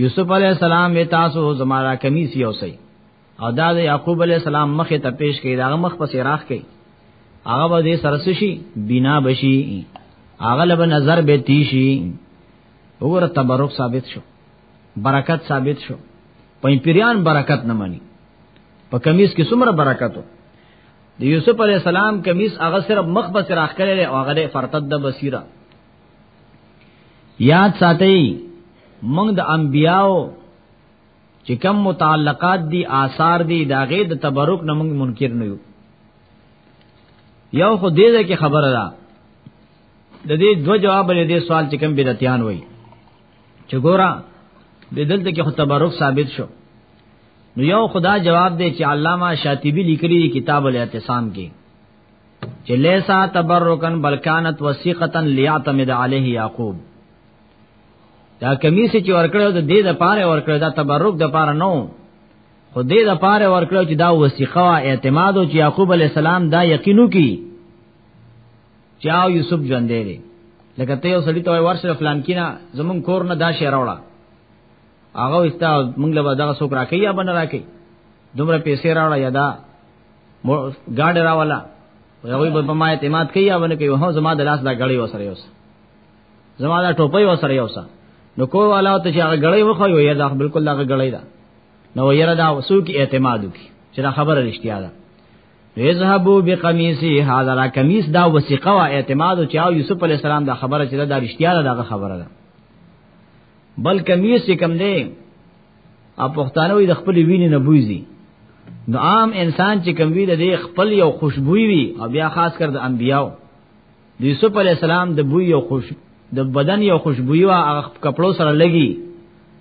یوسف علی السلام می تاسو زمارا کمیس یو سی او دا د یعقوب علی السلام مخ ته پیش کړي دا مخ په سیراخ کړي هغه به دې سرسشي بنا بشي هغه لب نظر به تیشي وګوره تبرک ثابت شو برکت ثابت شو پنځ پیران برکت نه مني په کمیس کې څومره برکت وو د یوسف علی السلام کمیس هغه صرف مخ بس راخ کړي او هغه فرتد بصیره یاد ساتي موږ د انبیاو چې کم متعلقات دي آثار دي دا غي د تبرک نه موږ منکر نه یو یو خو دې ده کې خبره ده د دې دو جواب لري دې سوال چې کم بدعتيان وای چې ګورا د دلته کې خو تبرک ثابت شو نو یو خدا جواب دی چې علامہ شاطبی لیکلی کتاب الاعتصام کې چې لیسا تبرکن بلکانت وثیقتا لیعتمد علیه یعقوب دا کمی سي چې ورکړو د دې د پاره ورکړو دا تبرک د پاره نو خو دې د پاره ورکړو چې دا وثیقه او اعتماد او چې یعقوب علی السلام دا یقینو کی چاو یوسف ژوند دی لکه ته یو سړی ته ورسره فلان کینا زمون کور نه دا شی راوړه هغه استا مونږ له دغه څوک راکې یا بن راکې دومره پیسې راوړه یا دا ګاډ راولا هغه به په ما اعتماد کوي او نه کوي هو زما د لاس دا غړی وسره یوس زما دا ټوپۍ وسره یوس نو کو والا ته چې هغه غړی وخو یو یا دا بالکل هغه غړی دا نو یره دا وسو کی اعتماد کی چې دا خبره رښتیا ده یذهبوا بقمیصی هذا را قمیص دا وثیقه وا اعتماد او چاو یوسف علی السلام دا خبره چې دا رښتیا ده دا خبره ده بل قمیص کم دی ا پښتانه وي د خپل وینې نه بوزي نو عام انسان چې کوم وی د خپل یو خوشبوئی وي او بیا خاص کر د انبیاو د یوسف علی السلام د بوی یو خوش د بدن یو خوشبوئی وا هغه کپړو سره لګي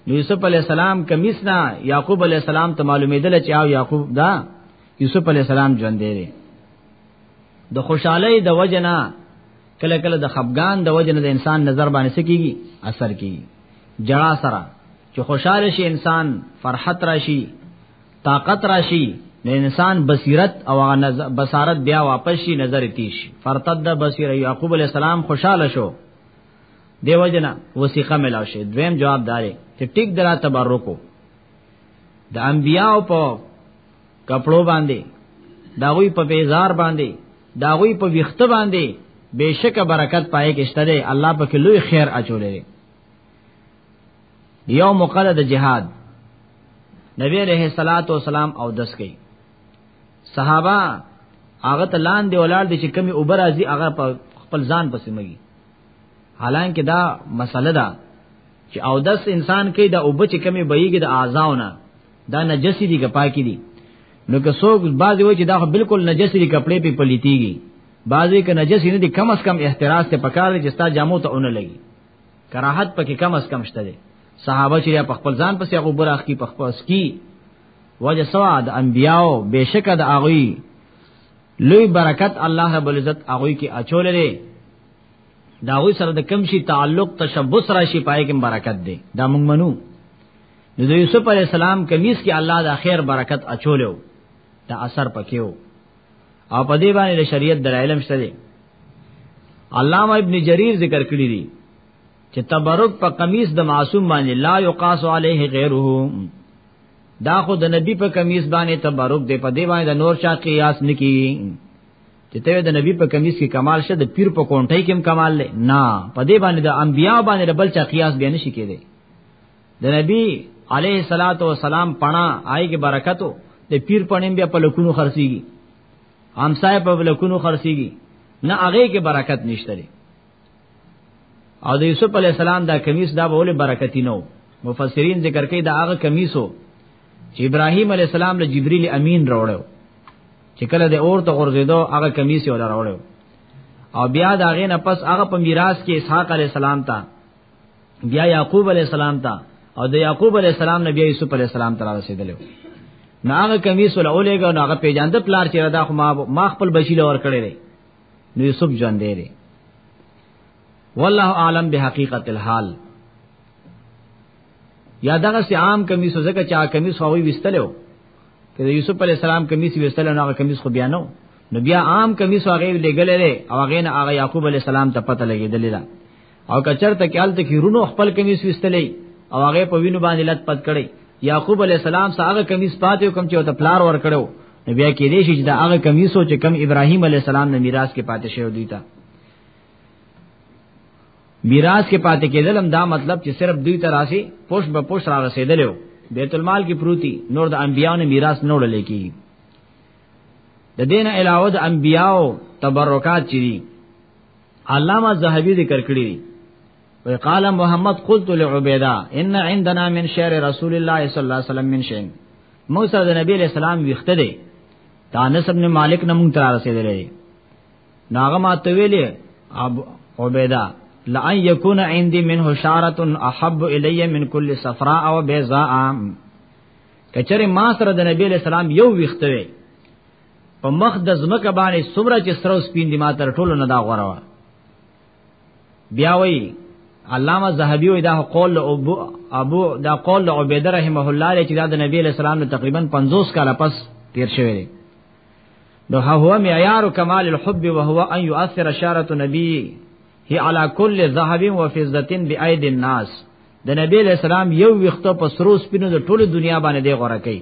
نو یوسف علی السلام کمیس نه یعقوب علی السلام ته معلومیدل چې او یعقوب دا یوسف علی السلام ژوند دی د خوشحالي د وجنه کله کله د خفقان د وجنه د انسان نظر باندې سکیږي اثر کیږي جړا سره چې خوشاله شي انسان فرحت راشي طاقت راشي د انسان بصیرت او بصارت بیا واپس شي نظر تیش فرتد بصیر یعقوب علی السلام خوشاله شو دیو جنا وسیقه ملاو شي دویم جواب داري چې ټیک درا تبرکو د انبیاو په کپړو باندې داوی په بیزار باندې داوی په ویخت باندې بشک برکت پائے کې شته الله په کې لوی خیر اچولې یو مقرد جهاد نبی علیہ الصلات والسلام او دس کئ صحابه هغه ته لاندې ولاړ دي چې کمی اوبر ازي هغه په خپل ځان پسې مګي حالانکه دا مسله ده چې او دس انسان کې دا اوبه چې کمی بهيږي د اعضاونه دا نجسي دي که پاکي دي نو که څوک بعضي وایي چې دا بالکل نجسي دي کپڑے په پليتيږي بعضي که نجسي نه دي کم اس کم احتراز ته پکار دي چې ستا جامو ته اون لګي کراحت پکې کم اس کم شته دي صحابه چې په خپل ځان پسې هغه براخ کی په خپل اسکی وجه سوا د انبیاو بشک د اغوی لوی برکت الله رب العزت اغوی کې اچول لري دا غوی سره د کم شي تعلق تشبث راشي پای کې برکت دی دا موږ منو نو د یوسف علی السلام کمیس کې الله د خیر برکت اچولیو دا اثر پکېو او په دې باندې د شریعت دلایل هم شته دي علامه ابن جریر ذکر کړی دي چې تبرک په قمیص د معصوم باندې لا یقاس علیه غیره دا خو د نبی په قمیص باندې تبرک دی په دې باندې د نور شا قیاس نکی چې ته د نبی په قمیص کې کمال شه د پیر په کونټۍ کې هم کمال لې نه په دې باندې د انبیا باندې بل چا قیاس به نشي کېدی د نبی علیه الصلاۃ والسلام پنا آی کې برکتو د پیر پنیم بیا په لکونو خرسيږي همسایه په لکونو خرسيږي نه هغه کې برکت نشته لري او د یوسف علی السلام دا کمیس دا بوله برکتی نو مفسرین ذکر کوي دا هغه کمیسو چې ابراهیم علی السلام له جبرئیل امین راوړو چې کله د اور ته غورځیدو هغه کمیس یې راوړو او بیا دا غې نه پس هغه په میراث کې اسحاق علی السلام ته بیا یعقوب علی السلام ته او د یعقوب علی السلام نه بیا یوسف علی السلام ته رسیدلو نو هغه کمیس ول اولېګا نو هغه پیجاند پلار چې دا خو ما ما خپل بچی لور کړی دی نو یوسف ژوند دی والله عالم بحقیقت الحال یا دغه سي عام کمیس زکه چا کمیس خو وی وستلو کله یوسف علی السلام کمیس وستلو نو هغه کمیس خو بیا نو نو بیا عام کمیس هغه لګلې او هغه نه هغه یعقوب علی السلام ته پته لګېدلې او کچر ته کال ته کی رونو خپل کمیس وستلې او هغه په وینو باندې لټ پت کړي یعقوب علی السلام سره هغه کمیس پاتې کوم چې ته پلار ور کړو نو بیا کې دې چې دا هغه کمیسو چې کم ابراهیم علی السلام نه میراث کې پاتې شوی دی تا میراث کې پاتې کېدل هم دا مطلب چې صرف دوی ته راسي پوش به پوش را رسیدلو بیت المال کې پروتي نور د انبیانو میراث نه وړل کېږي د دین علاوه د انبیاو تبرکات چي علامه زاهدی ذکر کړی دی وی قال محمد قلت لعبیدا ان عندنا من شعر رسول الله صلی الله علیه وسلم من شین موسی د نبی علیہ السلام ویخته دی دانس ابن مالک نه مونږ تر رسیدلې ناغه ما ته ویلې ابو عبیدا لئن یکون عندي منه شارت احب الی من کل صفراء و بیضاء کچره ما سره د نبی علیہ السلام یو ویخته په مخ د زمکه باندې سمره چې سره سپین دي ما تر ټولو نه دا غوړه وا بیا وی علامه زهبی وی دا قول ابو ابو دا قول عبیده رحمه الله چې دا د نبی له سلام نه تقریبا 50 کاله پس تیر شوی دی نو هو معیار کمال الحب وهو ان يؤثر اشاره نبی هي على كل ذهب وفضه بايد الناس د نبی له سلام یو وخت په سرو سپینو د ټوله دنیا باندې دی غوړه کوي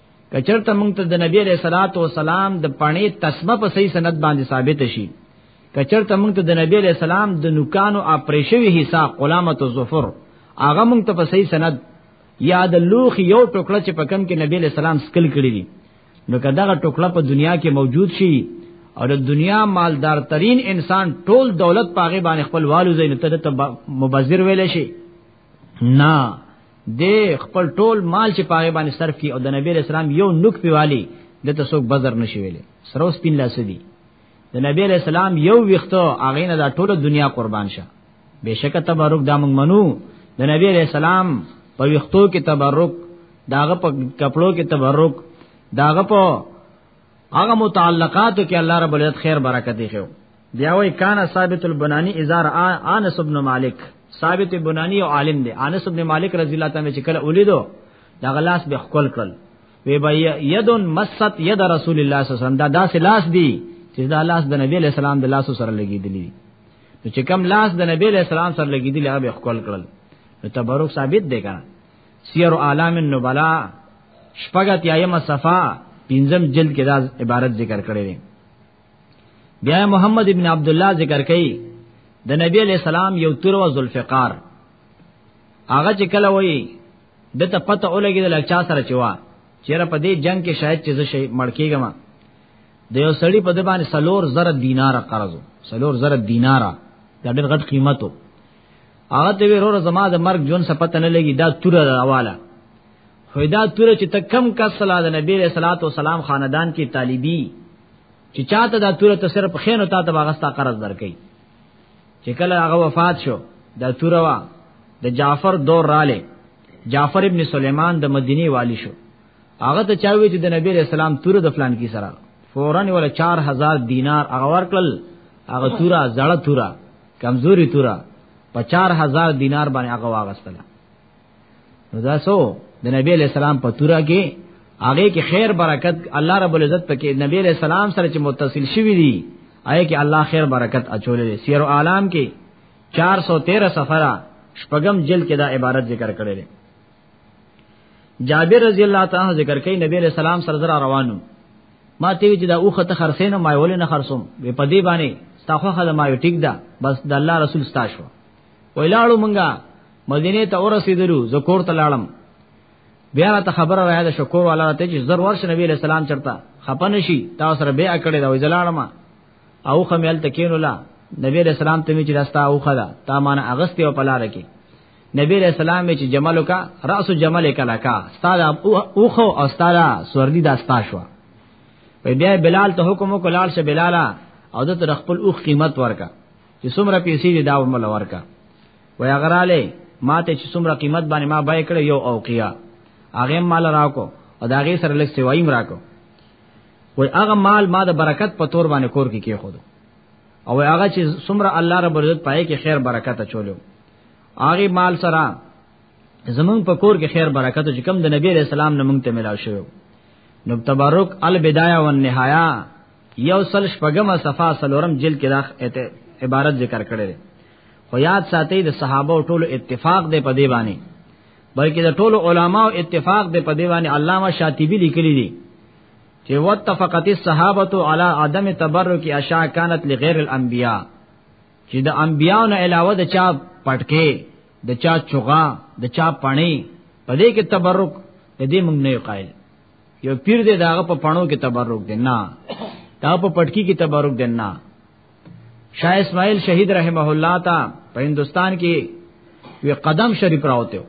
کچرته مونږ ته د نبی علیہ الصلات والسلام د پانی تسمه په صحیح سند باندې ثابت شي کچرته مونږ ته د نبی علیہ السلام د نوکانو اپریشوی حصہ قلامت الظفر هغه مونږ ته په صحیح سند یا د لوخ یو ټوکړه چې په کم کې نبی علیہ السلام سکل کړی دي نو کداغه ټوکړه په دنیا کې موجود شي او د دنیا مالدار ترین انسان ټول دولت پاغه باندې خپل والو زین ته مبذر ویل شي نه دې خپل ټول مال چې پاغه باندې صرف کی او د نبی رسول الله یو نوک پیوالی د تاسو بازار نشي ویلې سره سپین لاس دی د نبی علیہ السلام یو ویختو هغه نه دا ټوله دنیا قربان شه بهشکه تبرک دا موږ منو د نبی علیہ السلام په ویختو کې تبرک داغه په کپړو کې تبرک داغه په هغه متعلقاتو کې الله رب العزت خیر برکت دی خو بیا وای کان ثابت البنانی ازار انس ابن مالک ثابت بنانی او عالم دی انس ابن مالک رضی الله تعالی چې کله ولیدو دا غلاس به خپل کړل وی بای یدن مست ید رسول الله صلی الله علیه وسلم دا داس لاس دی چې دا لاس د نبی علیہ السلام د لاس سره لګیدلی نو چې کم لاس د نبی علیہ السلام سره لګیدلی هغه خپل کړل نو تبرک ثابت دی کنه سیر اعلام النبلا شپږت یایمه صفه پنځم جلد کې دا عبارت ذکر کړی دی بیا محمد ابن عبد الله ذکر کړي د نبی علی السلام یو تر و ذوالفقار هغه چې کله وایي د ته پته اولګي د لچا سره چوا چیرې په دې جنگ کې شاید چې زه شي مړکیږم د یو سړی په د باندې سلور زره دینار قرض سلور زره دینار دا ډېر غټ قیمتو هغه ته ورور زما د مرګ جون څه پته نه لګي دا توره ده حواله خو دا توره چې ته کم کس صلی الله نبی علیہ الصلوۃ والسلام خاندان کې طالبي چې چاته دا توره ته صرف خینو تا ته واغستا قرض درکې چې کله هغه وفات شو دا توره وا د جعفر دور رااله جعفر ابن سلیمان د مدینه والی شو هغه ته چاوي چې د نبی رسول الله تور د فلان کی سره فورن ولا 4000 دینار هغه ورکل هغه تورا زړه تورا کمزوري تورا په 4000 دینار باندې هغه واغستله نو دا سو د نبی علیہ السلام په تورا کې هغه کې خیر برکت الله رب العزت پکې نبی علیہ السلام سره چې متصل شوی دی آیا کې الله خیر برکت اچولې سیر عالم کې 413 سفرہ شپږم جلد کې دا عبارت ذکر کړل جابر رضی الله تعالی ذکر کوي نبی علیہ السلام سره زرا روانو ما ته چې دا اوخه ته خرڅې نه ما ولې نه خرڅوم وې په دې باندې تاخو خدای ما ټیک ده بس د الله رسول ستا شو ویلاړو مونږه مدینه ته ورسېدلو زکور ته لاړم بیا ته خبر راځه د شکور والا ته چې زر ورش نبی علیہ السلام چرتا خپن شي تا سره بیا کړی دا ویلاړم او خمیل تکینولا نبی علیہ السلام ته می چې راستا او خدا تا مان اغست او پلار کې نبی علیہ السلام چې جمل کا راس جمل کلا کا استاد اوخو او استاد سورلی دا ستا شو په بیا بلال ته حکم وکړ شه بلالا او د تر خپل اوخ قیمت ورکا چې څومره پیسې دی دا ومل ورکا و یا غراله ماته چې څومره قیمت باندې ما بای کړ یو او کیا هغه مال راکو او دا غي سره لږ سیوایم راکو وای هغه مال ما د برکت په تور باندې کور کې کې خود او هغه چې څومره الله رب عزت پای کې خیر برکت چولو هغه مال سره زمون په کور کې خیر برکت چې کم د نبی رسول الله نمنګ ته ملاو شوی نو تبرک البدايه والنهايه یو سل شپږم صفه سلورم جلد کې دا عبارت ذکر کړی دی خو یاد ساتي د صحابه ټولو اتفاق دی په دی باندې بلکې د ټولو علماو اتفاق دی په دی باندې علامه شاطبی لیکلی دی چې واتفقت الصحابه علی عدم تبرک اشاع كانت لغیر الانبیاء چې د انبیانو نه علاوه د چا پټکې د چا چوغا د چا پانی په دې کې تبرک د دې موږ نه قائل یو پیر دې داغه په پانو کې تبرک دی نه دا په پټکی کې تبرک دی نه شاه اسماعیل شهید رحمه الله تا په هندستان کې وی قدم شریف راوته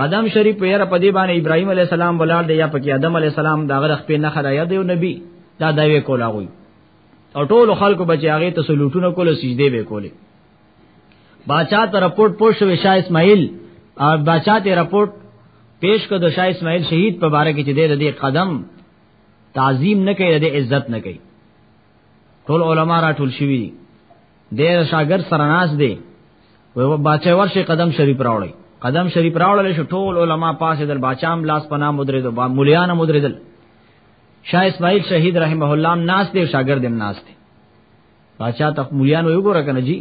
قدم شریف په یره په دې باندې ابراهیم علی السلام ولال دی یا په کې آدم علی السلام دا غرخ په نه خدای دی نبی دا دا وی کولا وی او ټول خلکو بچي هغه ته سلوټونه کول سجده به کولې باچا ته رپورټ پوښ شو شاه اسماعیل او باچا ته رپورټ پیش کړ د شاه اسماعیل شهید په باره کې چې د دې قدم تعظیم نه کوي د عزت نه کوي ټول علما را ټول شوی دي د شاګر سرناس دی و باچا ورشه قدم شریف راوړی قدم شریف راوړل شو ټول علما پاسې دل باچام لاس پناه مدرې دو مولیان مدرې دل شاه اسماعیل شهید رحمه الله هم ناس دی شاګرد هم ناس دی باچا تخ مولیان وی ګور کنه جی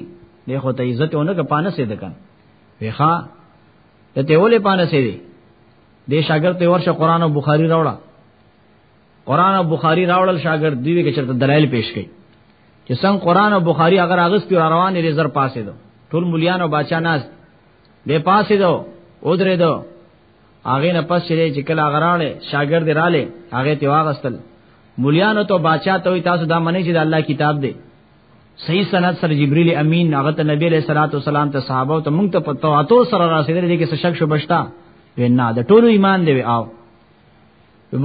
نه خو ته عزت ونه ک پانه سید کن ویخا ته ته ولې پانه سید دی شاګرد ته ورشه قران او بخاری راوړه قران او بخاری راوړل شاګرد دی وی چرته دلایل پیش کړي چې څنګه قران او بخاری اگر اغست روان لري زر پاسې دو ټول مولیان او باچا ناس د پاسې دو او درې دو هغه نه پس شری چې کله غراړې شاګرد رااله هغه تی واغستل مليانو ته بچا ته وي تاسو دا منی چې د الله کتاب دی صحیح سند سره جبرئیل امین هغه ته نبی علیہ الصلوۃ والسلام ته صحابه او ته مونږ ته پتو اتو سره راسیدل دي کې شک شو بشتا وینا د ټولو ایمان دی او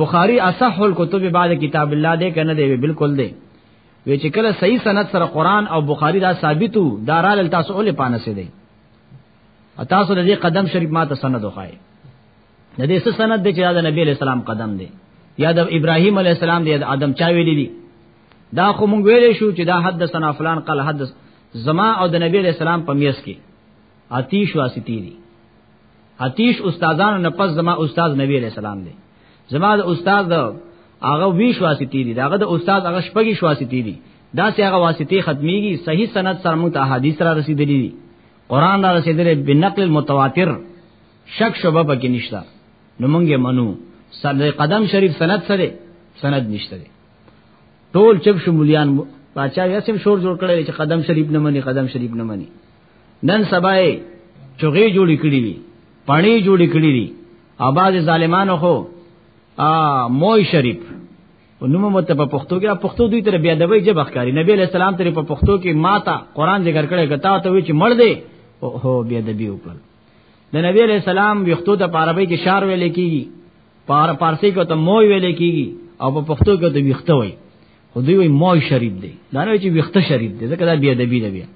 بخاری اصح الکتب بعد کتاب الله دی کنه دی بالکل دی وی چې کله صحیح سند سره قران او بخاری دا ثابتو دارال تاسو له پانه سي دی تاسو د دې قدم شریف ما ته سند وخای د دې سند د چې د نبی اسلام قدم دی یا د ابراهیم علی السلام دی د ادم چا ویلی دی دا خو مونږ ویلې شو چې دا حدثنا فلان قال حدث زما او د نبی اسلام په میس کې آتیش واسطی دی آتیش استادانو نه پس زما استاد نبی علیہ السلام دی زما د استاد هغه وی شواستی دی داغه د استاد هغه شپږی شواستی دی دا سه هغه واسطه ختميږي صحیح سند سره موږ ته احادیث را رسیدلې دي قران را رسیدلې بنقل المتواتر شک شوبه پکې نشتا نو موږ یې منو سره قدم شریف سند سره سند نشته ټول چب شمولیان باچا یې سم شور جوړ کړی چې قدم شریف نه مني قدم شریف نه مني نن سبای چوغې جوړې کړې دي پانی جوړې کړې دي اواز ظالمانو خو ا موي شریف او نوم مو ته په پښتو کې پښتو دوی تر بیا دوی جب ښکاری نبی علیہ السلام تر په پښتو کې ماتا قران ذکر کړي کتا ته وی چې مړ دی او هو بیا دوی وکړ د نبی علیہ السلام ویختو ته عربی کې شار ویل کیږي پار پارسی کې ته موي ویل کیږي او په پښتو کې ته ویخته وای خو دوی وی موي شریف دی دا نه چې ویخته شریف دی ځکه دا بیا دوی دی بیا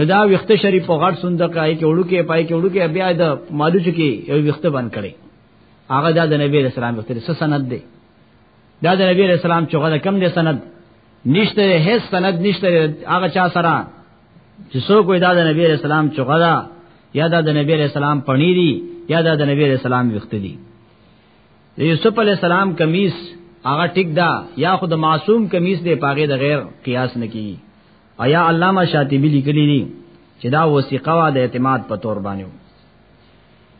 نو دا ویخته شریف په غړ صندوق آی کې وړو کې پای کې وړو کې بیا د مالوچ کې یو ویخته باندې کړي هغه د نبی علیہ السلام وخت سره سند دی دا د نبی علیہ السلام چې غوړه کم دی سند نشته هیڅ سند نشته هغه چا سره چې څوک وي دا د نبی علیہ السلام چې غوړه یا دا د نبی علیہ السلام پنی دی یا دا د نبی علیہ السلام وخت دی د یوسف علیہ السلام کمیس هغه ټیک دا یا خود معصوم کمیس دی پاګه د غیر قیاس نه کی ایا علامہ شاطبی لیکلی دی چې دا وثیقه وا د اعتماد په تور باندې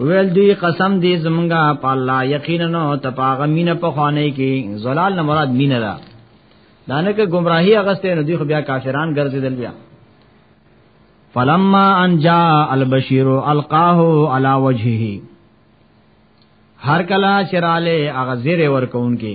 ویل دوی قسم دې زمونږه په الله یقینا نو تپاغه مینه په خوانه کې زلال نه مراد مینه ده دانه کې گمراهی اغسته نو دوی خو بیا کافران ګرځیدل بیا فلما ان جاء البشير القاه على وجهه هر کلا چراله اغزیر ورکون کې